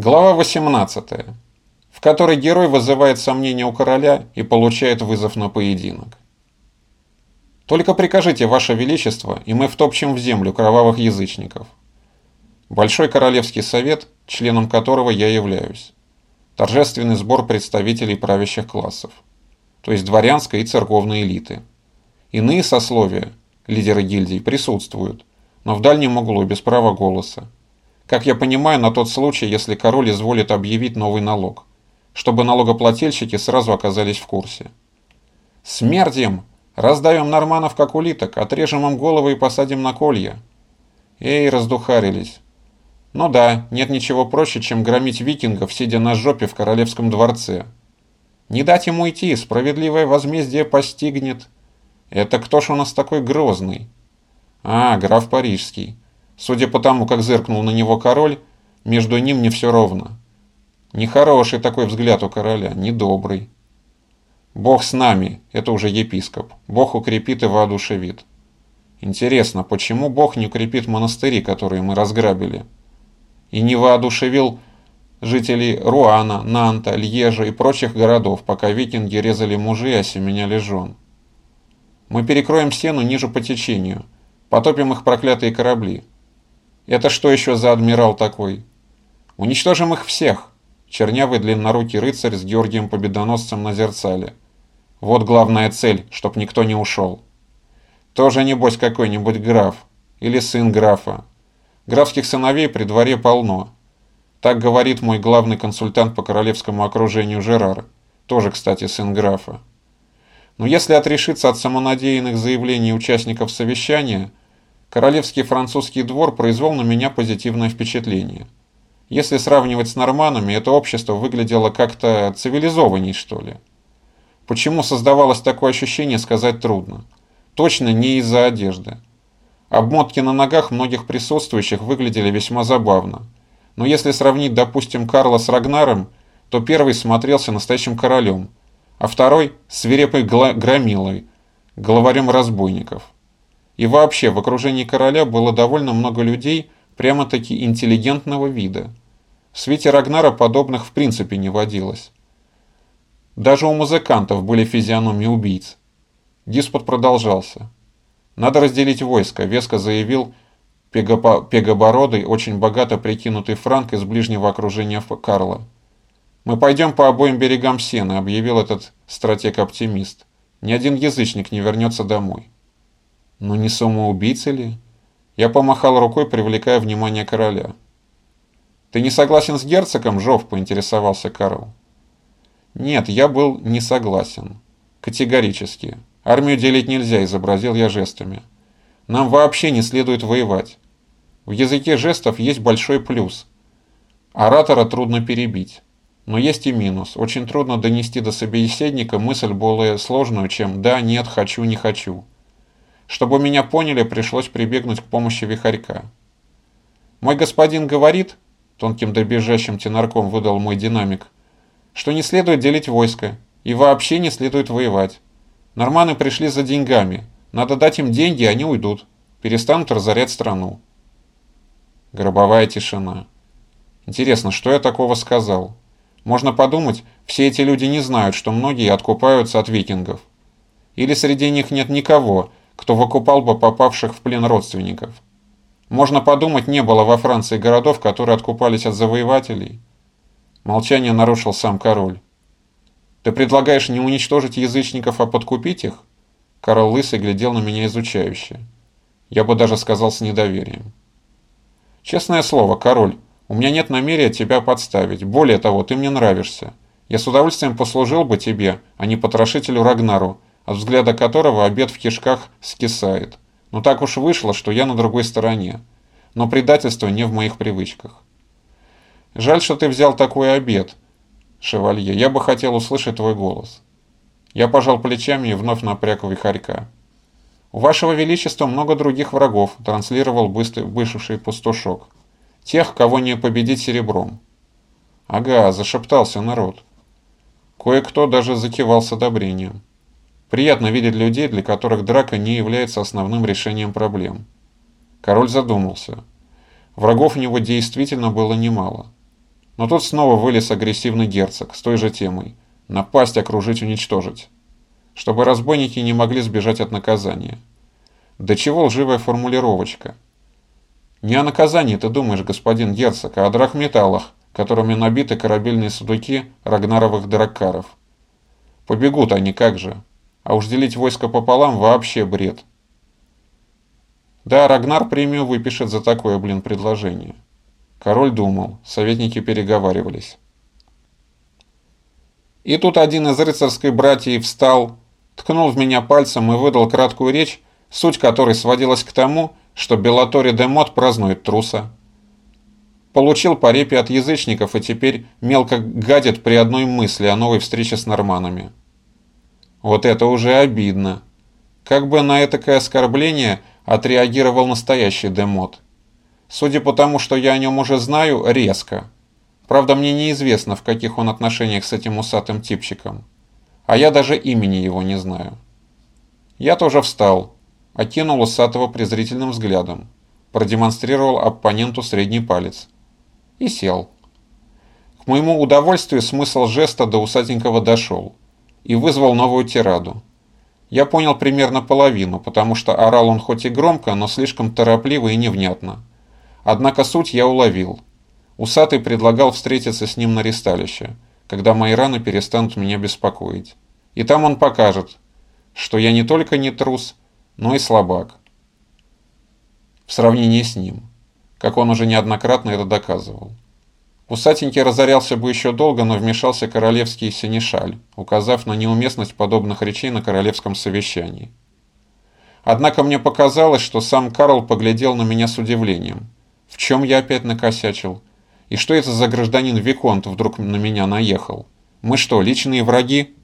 Глава 18, в которой герой вызывает сомнения у короля и получает вызов на поединок. Только прикажите, Ваше Величество, и мы втопчем в землю кровавых язычников. Большой Королевский Совет, членом которого я являюсь. Торжественный сбор представителей правящих классов, то есть дворянской и церковной элиты. Иные сословия, лидеры гильдий, присутствуют, но в дальнем углу без права голоса. Как я понимаю, на тот случай, если король изволит объявить новый налог, чтобы налогоплательщики сразу оказались в курсе. Смерть Раздавим норманов как улиток, отрежем им головы и посадим на колья. Эй, раздухарились. Ну да, нет ничего проще, чем громить викингов, сидя на жопе в королевском дворце. Не дать ему уйти, справедливое возмездие постигнет. Это кто ж у нас такой грозный? А, граф Парижский. Судя по тому, как зыркнул на него король, между ним не все ровно. Нехороший такой взгляд у короля, недобрый. Бог с нами, это уже епископ. Бог укрепит и воодушевит. Интересно, почему Бог не укрепит монастыри, которые мы разграбили? И не воодушевил жителей Руана, Нанта, Льежа и прочих городов, пока викинги резали мужей, а семеняли жен. Мы перекроем стену ниже по течению, потопим их проклятые корабли. Это что еще за адмирал такой? Уничтожим их всех. Чернявый длиннорукий рыцарь с Георгием Победоносцем на зерцале. Вот главная цель, чтоб никто не ушел. Тоже небось какой-нибудь граф. Или сын графа. Графских сыновей при дворе полно. Так говорит мой главный консультант по королевскому окружению Жерар. Тоже, кстати, сын графа. Но если отрешиться от самонадеянных заявлений участников совещания, Королевский французский двор произвел на меня позитивное впечатление. Если сравнивать с норманами, это общество выглядело как-то цивилизованней, что ли. Почему создавалось такое ощущение, сказать трудно. Точно не из-за одежды. Обмотки на ногах многих присутствующих выглядели весьма забавно. Но если сравнить, допустим, Карла с Рагнаром, то первый смотрелся настоящим королем, а второй – свирепой громилой, главарем разбойников. И вообще, в окружении короля было довольно много людей прямо-таки интеллигентного вида. В свете Рагнара подобных в принципе не водилось. Даже у музыкантов были физиономии убийц. Диспут продолжался. «Надо разделить войско», — веско заявил пегобородый, очень богато прикинутый франк из ближнего окружения Карла. «Мы пойдем по обоим берегам Сены», — объявил этот стратег-оптимист. «Ни один язычник не вернется домой». Но не самоубийца ли? Я помахал рукой, привлекая внимание короля. «Ты не согласен с герцогом, Жов?» – поинтересовался Карл. «Нет, я был не согласен. Категорически. Армию делить нельзя», – изобразил я жестами. «Нам вообще не следует воевать. В языке жестов есть большой плюс. Оратора трудно перебить. Но есть и минус. Очень трудно донести до собеседника мысль более сложную, чем «да», «нет», «хочу», «не хочу». Чтобы меня поняли, пришлось прибегнуть к помощи вихарька. «Мой господин говорит», — тонким дребезжащим тенарком выдал мой динамик, «что не следует делить войско, и вообще не следует воевать. Норманы пришли за деньгами, надо дать им деньги, они уйдут, перестанут разорять страну». Гробовая тишина. Интересно, что я такого сказал? Можно подумать, все эти люди не знают, что многие откупаются от викингов. Или среди них нет никого, кто выкупал бы попавших в плен родственников. Можно подумать, не было во Франции городов, которые откупались от завоевателей. Молчание нарушил сам король. «Ты предлагаешь не уничтожить язычников, а подкупить их?» Карл Лысый глядел на меня изучающе. Я бы даже сказал с недоверием. «Честное слово, король, у меня нет намерения тебя подставить. Более того, ты мне нравишься. Я с удовольствием послужил бы тебе, а не потрошителю Рагнару, от взгляда которого обед в кишках скисает. Но так уж вышло, что я на другой стороне. Но предательство не в моих привычках. Жаль, что ты взял такой обед, шевалье. Я бы хотел услышать твой голос. Я пожал плечами и вновь напряг вихарька. «У вашего величества много других врагов», – транслировал быстрый, вышедший пустошок. «Тех, кого не победить серебром». «Ага», – зашептался народ. Кое-кто даже закивал с одобрением. Приятно видеть людей, для которых драка не является основным решением проблем. Король задумался. Врагов у него действительно было немало. Но тут снова вылез агрессивный герцог с той же темой – напасть, окружить, уничтожить. Чтобы разбойники не могли сбежать от наказания. Да чего лживая формулировочка? Не о наказании ты думаешь, господин герцог, а о драхметаллах, которыми набиты корабельные судуки рагнаровых драккаров. Побегут они как же. А уж делить войско пополам вообще бред. Да, Рагнар премию выпишет за такое, блин, предложение. Король думал, советники переговаривались. И тут один из рыцарской братьев встал, ткнул в меня пальцем и выдал краткую речь, суть которой сводилась к тому, что Беллатори де Мот празднует труса. Получил по репе от язычников и теперь мелко гадит при одной мысли о новой встрече с норманами. Вот это уже обидно. Как бы на этакое оскорбление отреагировал настоящий Демот. Судя по тому, что я о нем уже знаю, резко. Правда, мне неизвестно, в каких он отношениях с этим усатым типчиком. А я даже имени его не знаю. Я тоже встал, окинул усатого презрительным взглядом, продемонстрировал оппоненту средний палец и сел. К моему удовольствию смысл жеста до усатенького дошел и вызвал новую тираду. Я понял примерно половину, потому что орал он хоть и громко, но слишком торопливо и невнятно. Однако суть я уловил. Усатый предлагал встретиться с ним на ресталище, когда мои раны перестанут меня беспокоить. И там он покажет, что я не только не трус, но и слабак. В сравнении с ним, как он уже неоднократно это доказывал. Усатенький разорялся бы еще долго, но вмешался королевский синешаль, указав на неуместность подобных речей на королевском совещании. Однако мне показалось, что сам Карл поглядел на меня с удивлением. В чем я опять накосячил? И что это за гражданин Виконт вдруг на меня наехал? Мы что, личные враги?